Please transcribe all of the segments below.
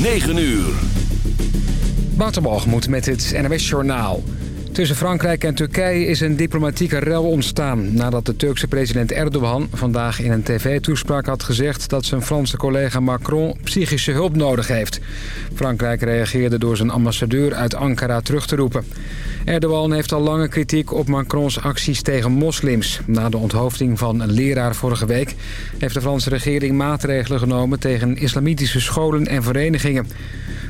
9 uur. Waterbalgemoed met het NWS Journaal. Tussen Frankrijk en Turkije is een diplomatieke rel ontstaan... nadat de Turkse president Erdogan vandaag in een tv-toespraak had gezegd... dat zijn Franse collega Macron psychische hulp nodig heeft. Frankrijk reageerde door zijn ambassadeur uit Ankara terug te roepen. Erdogan heeft al lange kritiek op Macrons acties tegen moslims. Na de onthoofding van een leraar vorige week... heeft de Franse regering maatregelen genomen tegen islamitische scholen en verenigingen.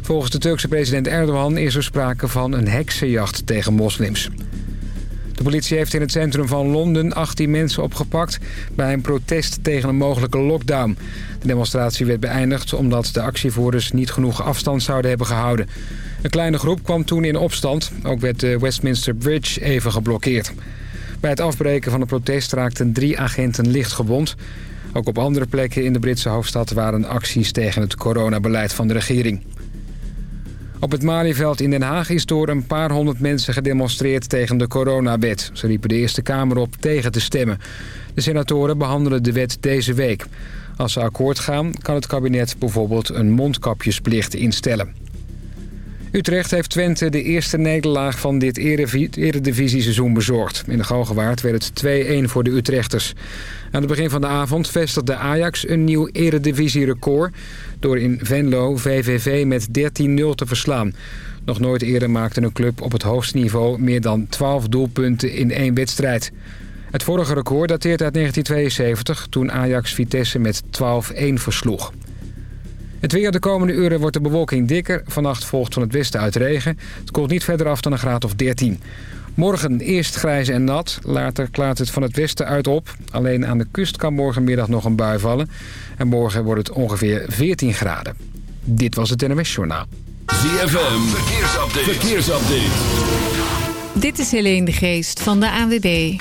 Volgens de Turkse president Erdogan is er sprake van een heksenjacht tegen moslims. De politie heeft in het centrum van Londen 18 mensen opgepakt... bij een protest tegen een mogelijke lockdown. De demonstratie werd beëindigd omdat de actievoerders niet genoeg afstand zouden hebben gehouden. Een kleine groep kwam toen in opstand. Ook werd de Westminster Bridge even geblokkeerd. Bij het afbreken van het protest raakten drie agenten licht gewond. Ook op andere plekken in de Britse hoofdstad waren acties tegen het coronabeleid van de regering. Op het Malieveld in Den Haag is door een paar honderd mensen gedemonstreerd tegen de coronawet. Ze riepen de Eerste Kamer op tegen te stemmen. De senatoren behandelen de wet deze week. Als ze akkoord gaan, kan het kabinet bijvoorbeeld een mondkapjesplicht instellen. Utrecht heeft Twente de eerste nederlaag van dit eredivisie-seizoen bezorgd. In de Galgenwaard werd het 2-1 voor de Utrechters. Aan het begin van de avond vestigde Ajax een nieuw eredivisie-record... door in Venlo VVV met 13-0 te verslaan. Nog nooit eerder maakte een club op het hoogste niveau... meer dan 12 doelpunten in één wedstrijd. Het vorige record dateert uit 1972... toen Ajax Vitesse met 12-1 versloeg. Het weer de komende uren wordt de bewolking dikker. Vannacht volgt van het westen uit regen. Het koelt niet verder af dan een graad of 13. Morgen eerst grijs en nat. Later klaart het van het westen uit op. Alleen aan de kust kan morgenmiddag nog een bui vallen. En morgen wordt het ongeveer 14 graden. Dit was het NMS Journaal. ZFM, verkeersupdate. verkeersupdate. Dit is Helene de Geest van de ANWB.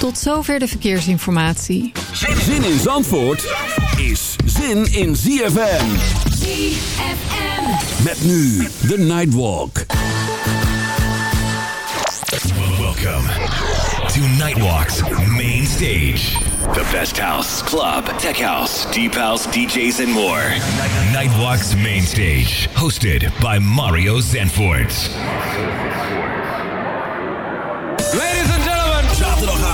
Tot zover de verkeersinformatie. Zin in Zandvoort is zin in ZFM. ZFM. Met nu de Nightwalk. Welcome to Nightwalk's main stage. The best house, club, tech house, deep house, DJs, and more. Nightwalk's main stage, hosted by Mario Zanfort.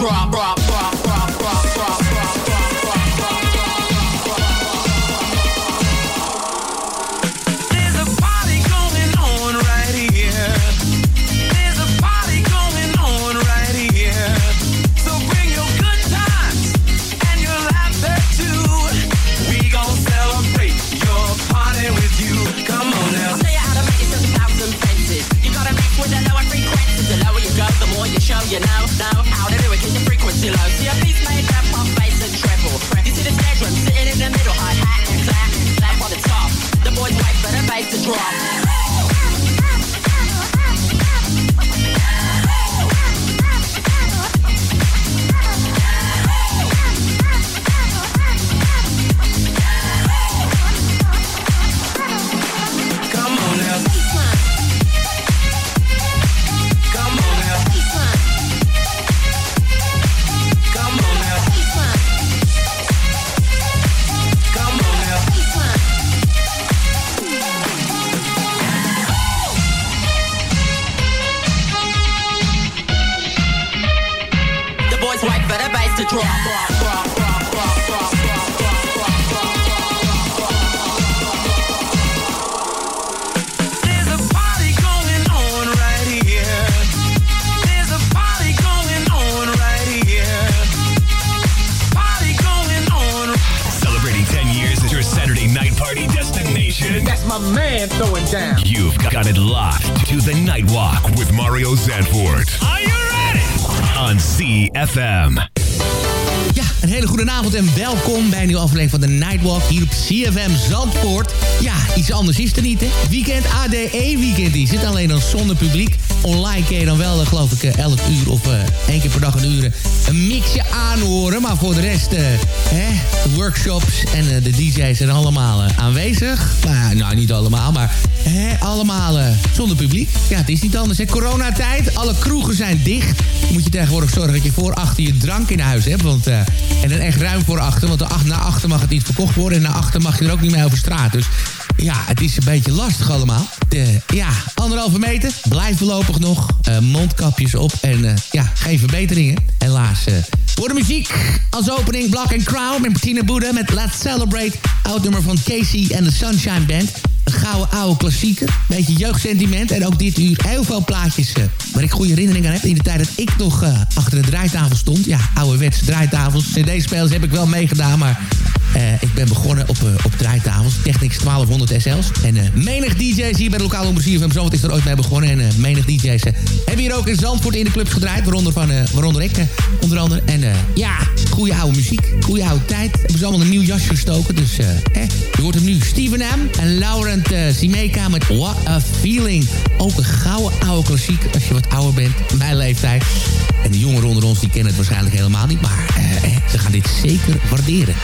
Drop, drop, man throwing down. You've got it locked to the Nightwalk with Mario Zandvoort. Are you ready? On CFM. Ja, een hele goede avond en welkom bij een nieuwe aflevering van de Nightwalk hier op CFM Zandvoort. Ja, iets anders is er niet, hè? Weekend ADE weekend is het, alleen dan zonder publiek. Online kun je dan wel, eh, geloof ik, eh, 11 uur of eh, één keer per dag een uur eh, een mixje aanhoren. Maar voor de rest, eh, hè, de workshops en eh, de DJ's zijn allemaal eh, aanwezig. Nou, nou, niet allemaal, maar hè, allemaal eh, zonder publiek. Ja, het is niet anders, hè? Coronatijd, alle kroegen zijn dicht. Moet je tegenwoordig zorgen dat je voor achter je drank in huis hebt. Want, eh, en dan echt ruim voor achter, want naar achter mag het niet verkocht worden. En naar achter mag je er ook niet mee over straat. Dus ja, het is een beetje lastig allemaal. De, ja, anderhalve meter. Blijf voorlopig nog. Eh, mondkapjes op. En eh, ja, geen verbeteringen. Helaas. eh. voor de muziek als opening Black and Crown met Martina Boeda met Let's Celebrate. Oud nummer van Casey en de Sunshine Band. Een gouden oude klassieker. Beetje jeugdsentiment. En ook dit uur heel veel plaatjes eh, waar ik goede herinneringen aan heb. In de tijd dat ik nog eh, achter de draaitafel stond. Ja, ouderwetse draaitafels. CD-spelers heb ik wel meegedaan, maar... eh, ik ben begonnen op, op draaitafels, Technics 1200 SL's. En menig DJ's hier bij de lokale omroep van Zandvoort is er ooit mee begonnen. En menig DJ's hebben hier ook in Zandvoort in de clubs gedraaid. Waaronder, van, waaronder ik, onder andere. En ja, goede oude muziek, goede oude tijd. Hebben ze allemaal een nieuw jasje gestoken. Dus hè, je hoort hem nu. Steven M. en Laurent eh Simeka met What a Feeling. Ook een gouden oude klassiek als je wat ouder bent. Mijn leeftijd. En de jongeren onder ons die kennen het waarschijnlijk helemaal niet. Maar eh, eh, ze gaan dit zeker waarderen.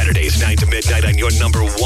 Saturdays 9 to midnight on your number one.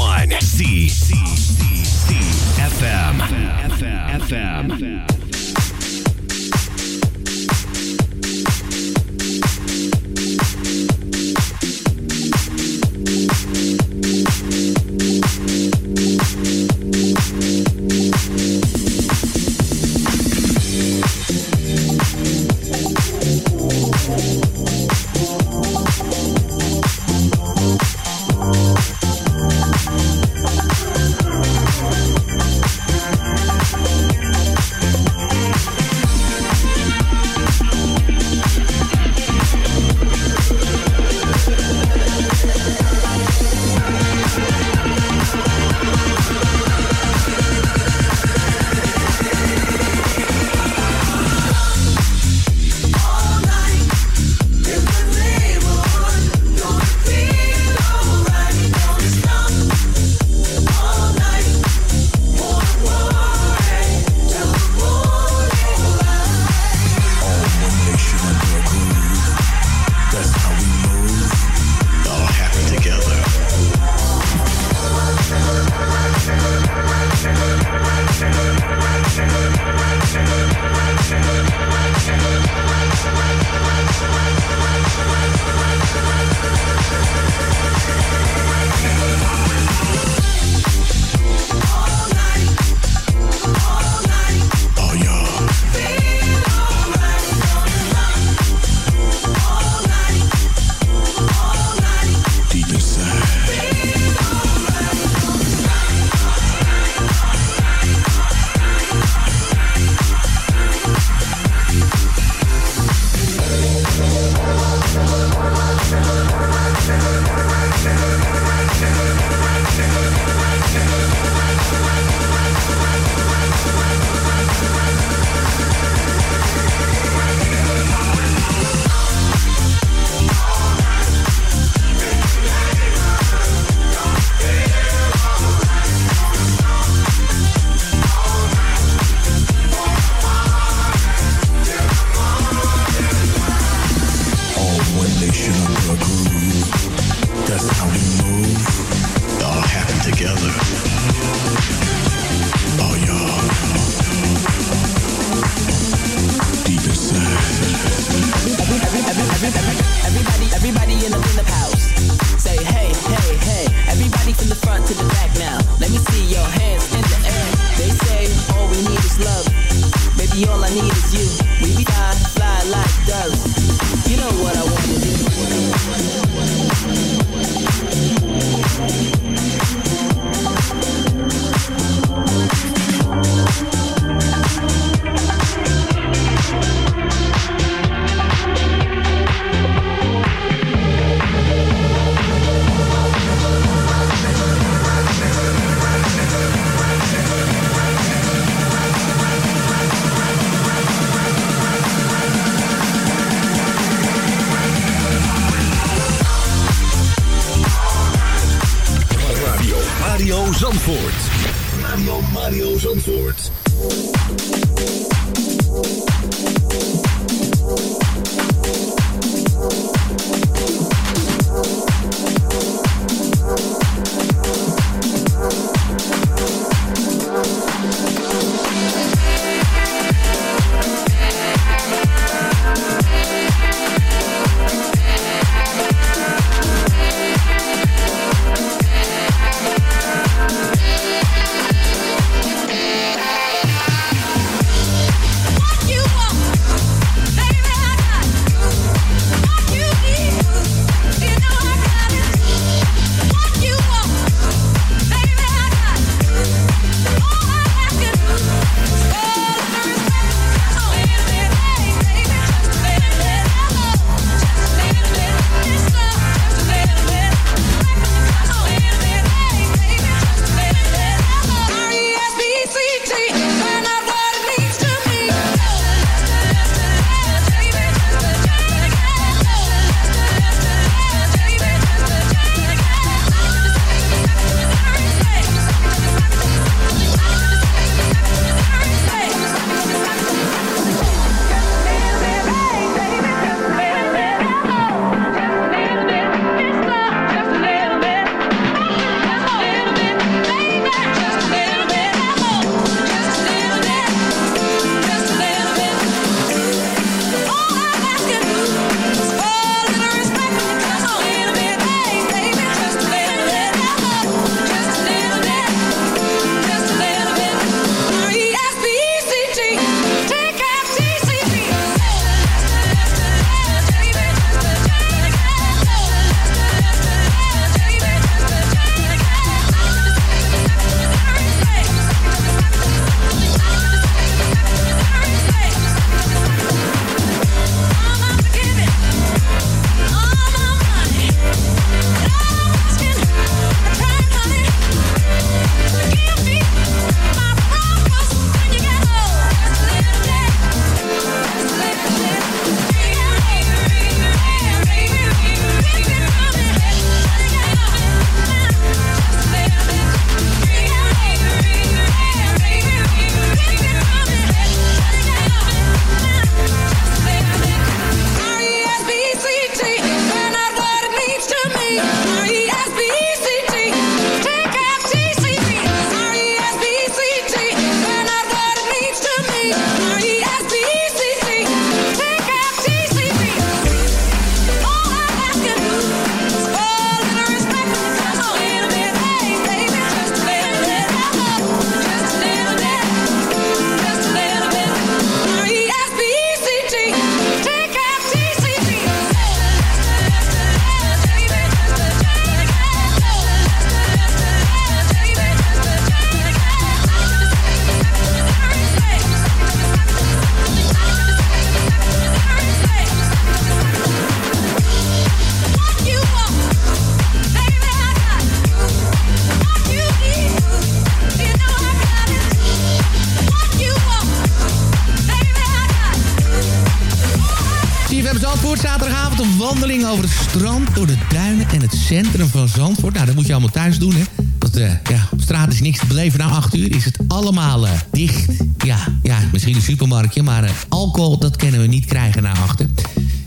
Wandeling over het strand... door de duinen en het centrum van Zandvoort. Nou, dat moet je allemaal thuis doen, hè. Want uh, ja, op straat is niks te beleven. Na acht uur is het allemaal uh, dicht. Ja, ja, misschien een supermarktje, maar uh, alcohol, dat kunnen we niet krijgen na achter.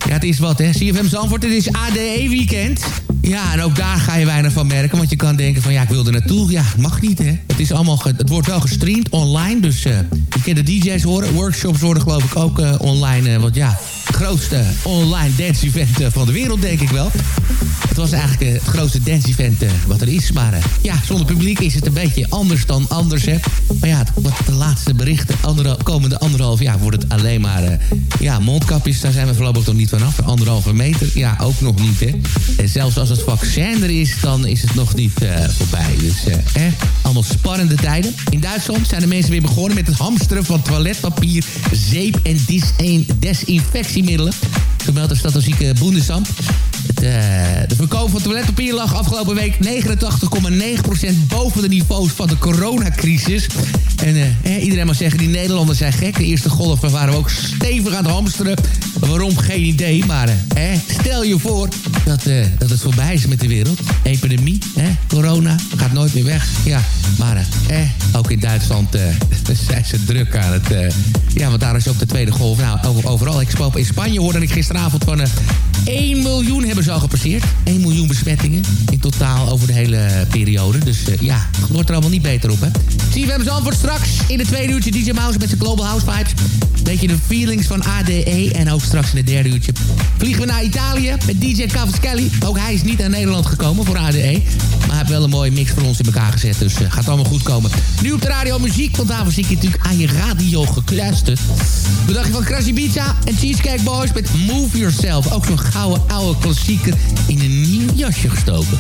Ja, het is wat, hè. CFM Zandvoort, het is ADE-weekend. Ja, en ook daar ga je weinig van merken. Want je kan denken van, ja, ik wil er naartoe. Ja, mag niet, hè. Het, is allemaal het wordt wel gestreamd online. Dus je kunt de DJ's horen. Workshops worden geloof ik ook online. Want ja, grootste online dance-event van de wereld, denk ik wel. Het was eigenlijk het grootste dance-event wat er is. Maar ja, zonder publiek is het een beetje anders dan anders, hè. Maar ja, wat de laatste berichten, andere, komende anderhalf jaar... wordt het alleen maar, ja, mondkapjes. Daar zijn we voorlopig nog niet vanaf. Anderhalve meter, ja, ook nog niet, hè. En zelfs als het vaccin er is, dan is het nog niet voorbij. Dus eh, eh, allemaal spannende tijden. In Duitsland zijn de mensen weer begonnen met het hamsteren van toiletpapier, zeep en desinfectiemiddelen. Zo meldt de statistieke Bundesamt. Het, uh, de verkoop van toiletpapier lag afgelopen week 89,9% boven de niveaus van de coronacrisis. En uh, iedereen mag zeggen, die Nederlanders zijn gek. De eerste golf waren we ook stevig aan het hamsteren. Waarom? Geen idee. Maar stel je voor dat, dat het voorbij is met de wereld. Epidemie, corona, gaat nooit meer weg. Ja, maar ook in Duitsland zijn ze druk aan het... ja, want daar is ook de tweede golf. Nou, overal. Ik in Spanje hoorde ik gisteravond van 1 miljoen hebben ze al gepasseerd. 1 miljoen besmettingen in totaal over de hele periode. Dus uh, ja, het wordt er allemaal niet beter op, hè. Zie je, we hebben antwoord straks in de tweede uurtje DJ Mouse met zijn Global House Vibes. Beetje de feelings van ADE. En ook straks in het derde uurtje vliegen we naar Italië met DJ Cavaschelli. Ook hij is niet naar Nederland gekomen voor ADE. Maar hij heeft wel een mooie mix voor ons in elkaar gezet. Dus uh, gaat allemaal goed komen. Nu op de radio muziek, want daarvoor ik je natuurlijk aan je radio gekluisterd. Je van Krasy Pizza en Cheesecake Boys met Move Yourself. Ook zo'n gouden oude klassieker in een nieuw jasje gestoken.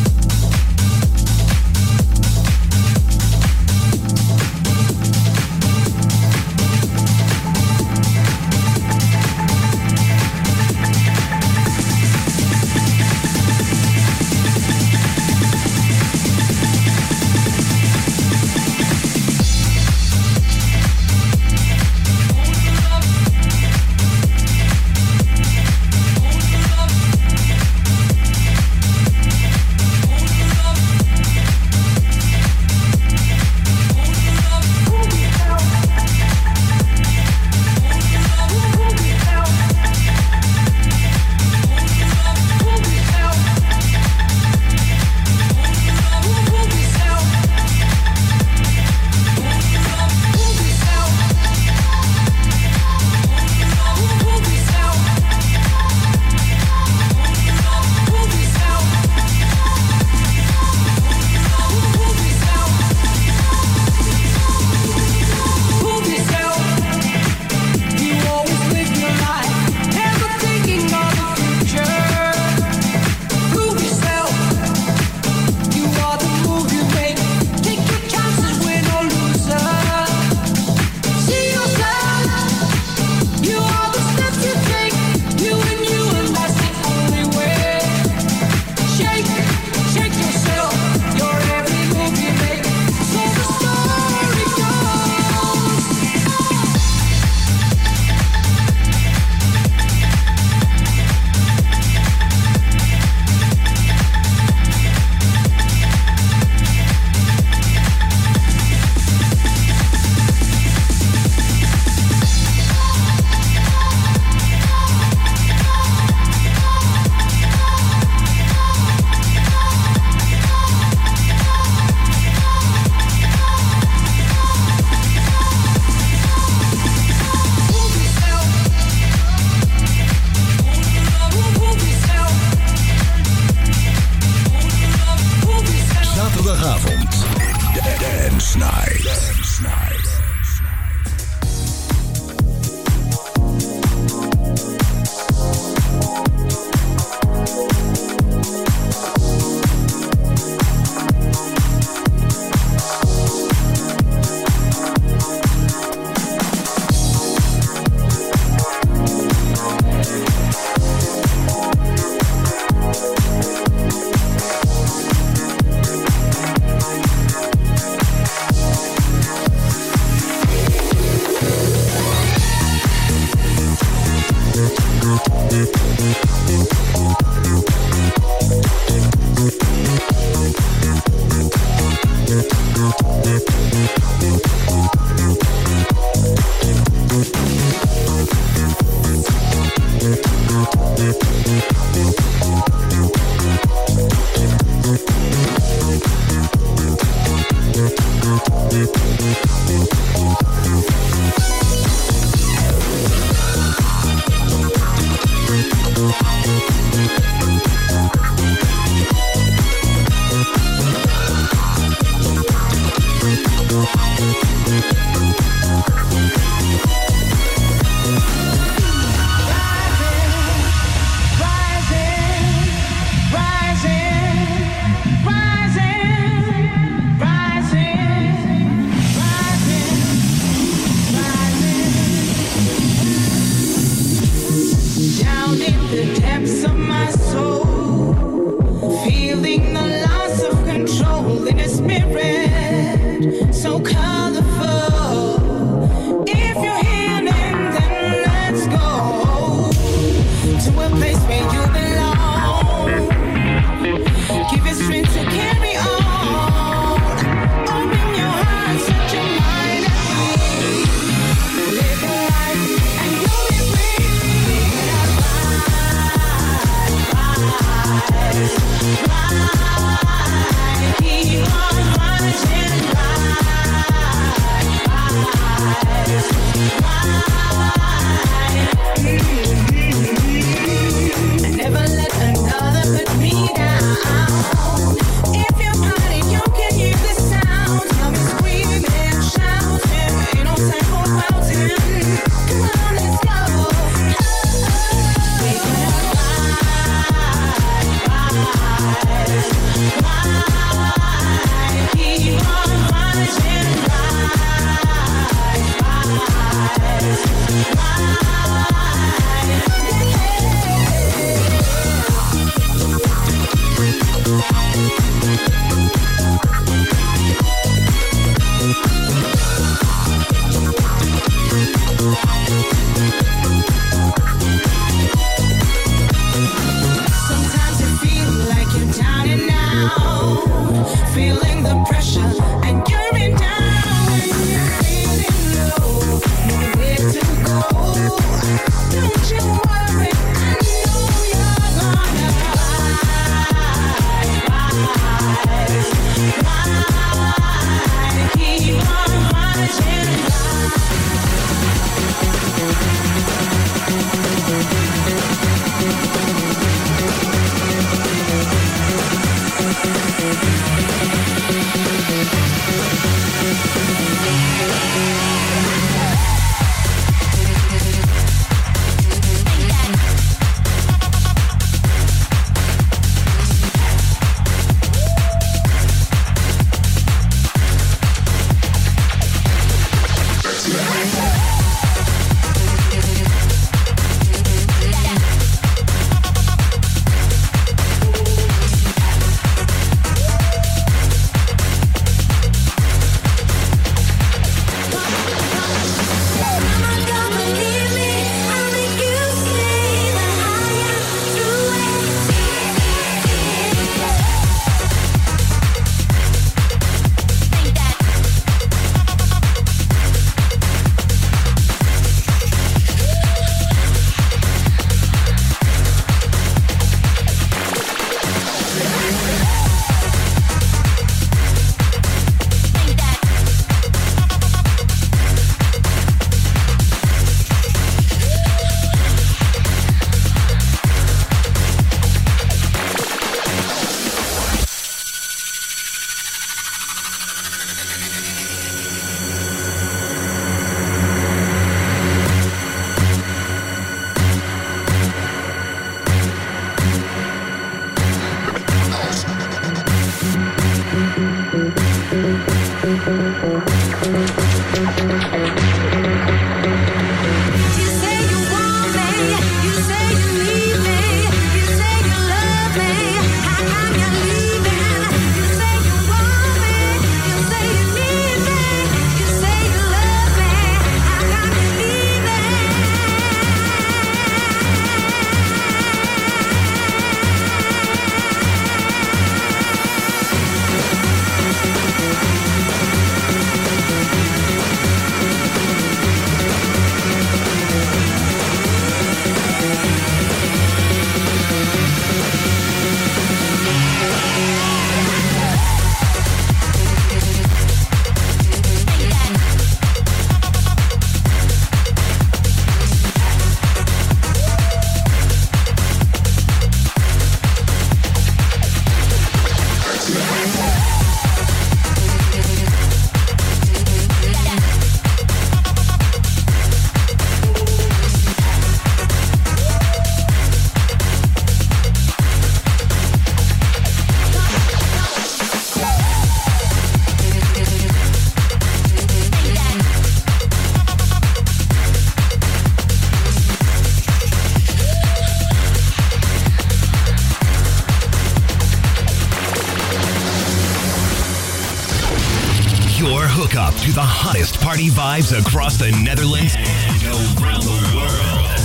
To the hottest party vibes across the Netherlands and around the world.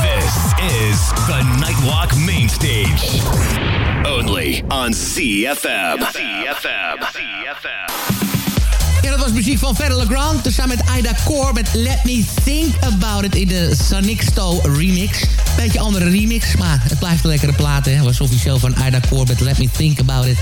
This is the Nightwalk Main Stage. Only on CFM. CFM. CFM. Ja, dat was muziek van Fedde Legrand. Tezamen met Ida Core met Let Me Think About It in de Sanixto remix. Beetje andere remix, maar het blijft een lekkere plaat. Hè. Was officieel van Ida Core met Let Me Think About It.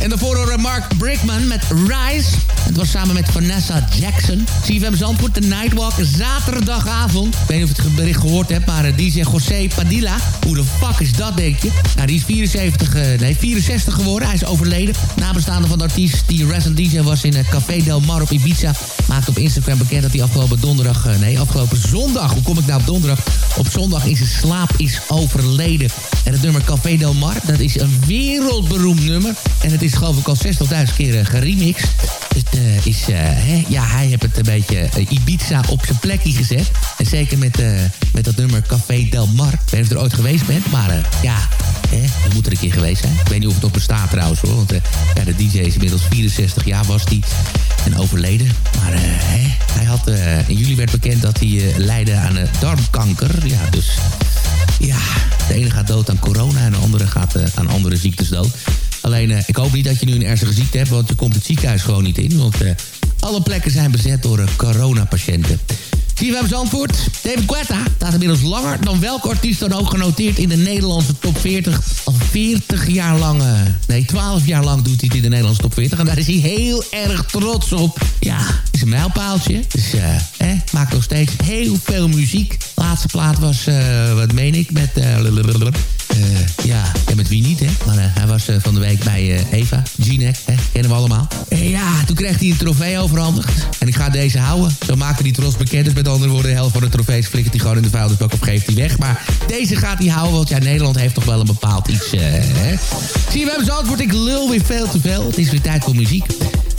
En daarvoor horen Mark Brickman met Rise. Het was samen met Vanessa Jackson. CFM Zandvoort, de Nightwalk, zaterdagavond. Ik weet niet of je het bericht gehoord hebt, maar eh, DJ José Padilla. Hoe de fuck is dat, denk je? Nou, die is 74, eh, nee, 64 geworden. Hij is overleden. Nabestaande van de artiest die resident DJ was in het Café Del Mar op Ibiza. Maakte op Instagram bekend dat hij afgelopen donderdag, eh, nee, afgelopen zondag, hoe kom ik nou op donderdag? Op zondag in zijn slaap is overleden. En het nummer Café Del Mar, dat is een wereldberoemd nummer. En het is geloof ik al 60.000 keer eh, geremixed. Het eh, is, eh, hè, ja, hij heeft het een beetje Ibiza op zijn plekje gezet. En zeker met, met dat nummer Café Del Mar. Ik weet niet of je er ooit geweest bent, maar ja, hè, moet er een keer geweest zijn. Ik weet niet of het nog bestaat trouwens hoor. Want ja, de DJ is inmiddels 64 jaar was die en overleden. Maar hè, hij had, in juli werd bekend dat hij leidde aan darmkanker. Ja, dus ja, de ene gaat dood aan corona en de andere gaat aan andere ziektes dood. Alleen, eh, ik hoop niet dat je nu een ernstige ziekte hebt, want je komt het ziekenhuis gewoon niet in. Want eh, alle plekken zijn bezet door eh, coronapatiënten. CFM Zandvoort, David Guetta staat inmiddels langer dan welke artiest dan ook genoteerd in de Nederlandse top 40. Al 40 jaar lang, nee 12 jaar lang doet hij het in de Nederlandse top 40. En daar is hij heel erg trots op. Ja, is een mijlpaaltje. Dus maakt nog steeds heel veel muziek. Laatste plaat was, wat meen ik, met... ja, ja, met wie niet, hè? Maar eh, hij was eh, van de week bij eh, Eva, G-Neck, hè? Kennen we allemaal. En ja, toen kreeg hij een trofee overhandigd. En ik ga deze houden. Zo maakte hij trots bekend. Dus met andere woorden, de helft van de trofees flikkert hij gewoon in de vuilnisbak of geeft hij weg. Maar deze gaat hij houden, want ja, Nederland heeft toch wel een bepaald iets, eh, hè? Zie je, we hebben antwoord. Ik lul weer veel te veel. Het is weer tijd voor muziek.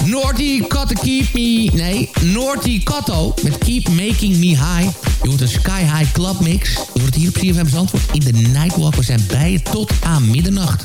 Naughty Cotto Keep Me... Nee, Naughty Cotto met Keep Making Me High. Je hoort een Sky High Club Mix. Je hoort hier op CFM Zandvoort in de Nightwalk. We zijn bij je tot aan middernacht.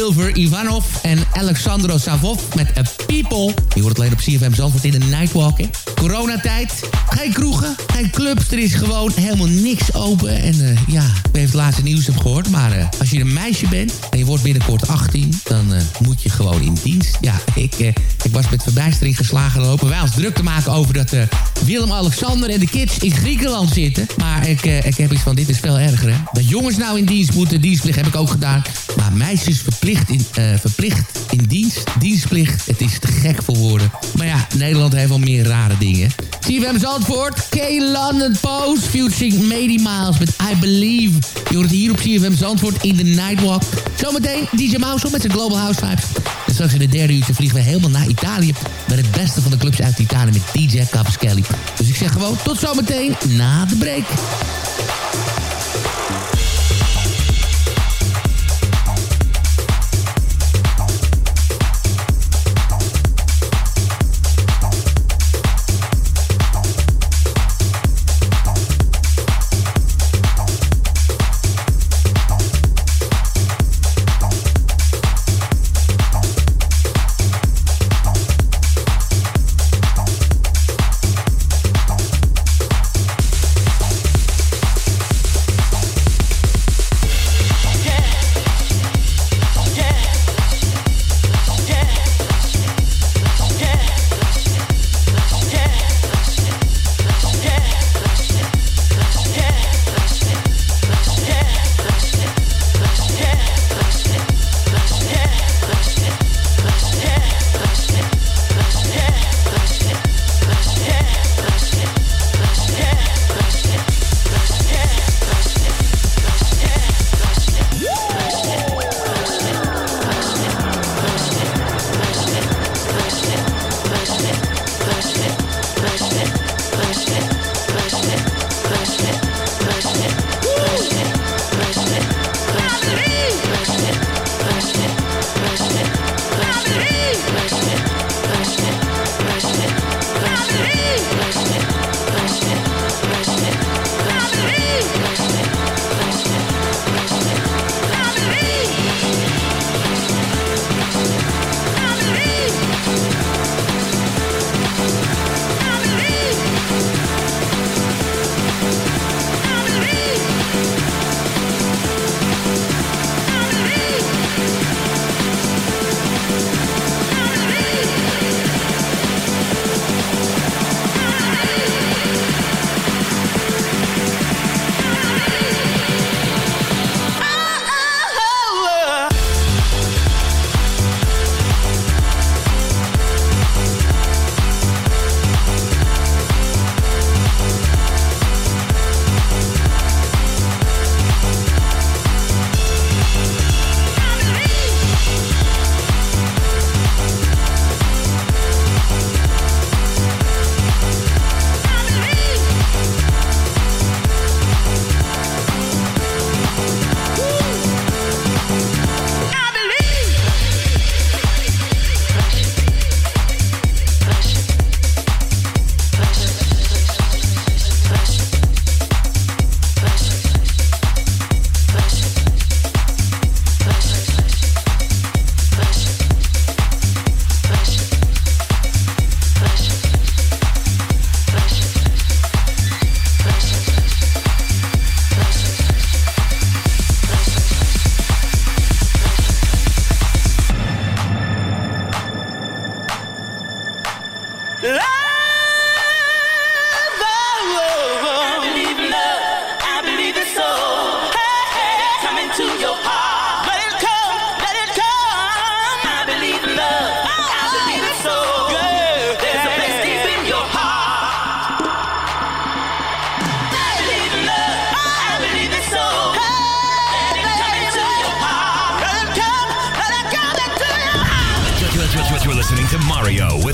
Silver Ivanov en Alexandro Savov met A People. Je hoort het alleen op CFM Zandvoort in de Nightwalk. hè. Coronatijd, geen kroegen, geen clubs. Er is gewoon helemaal niks open. En eh, ja, ik weet het laatste nieuws heb gehoord. Maar eh, als je een meisje bent en je wordt binnenkort 18... dan eh, moet je gewoon in dienst. Ja, ik, ik was met verbijstering geslagen lopen. Wij ons druk te maken over dat Willem-Alexander en de kids in Griekenland zitten. Maar ik, ik heb iets van, dit is veel erger, hè. Dat jongens nou in dienst moeten, dienstplicht heb ik ook gedaan. Meisjes verplicht in, eh, verplicht in dienst, dienstplicht. Het is te gek voor woorden. Maar ja, Nederland heeft wel meer rare dingen. CFM Zandvoort, K London Post, featuring Mady Miles met I Believe. Je hoort hier op CFM Zandvoort in de Nightwalk. Zometeen DJ Mouse met zijn Global House Vibes. En straks in de derde uurtje vliegen we helemaal naar Italië... met het beste van de clubs uit Italië met DJ Capskelly. Dus ik zeg gewoon tot zometeen na de break.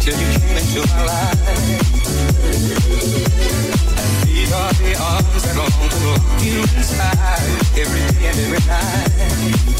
till you came into my life. These are the arms that long to lock you inside every day and every night.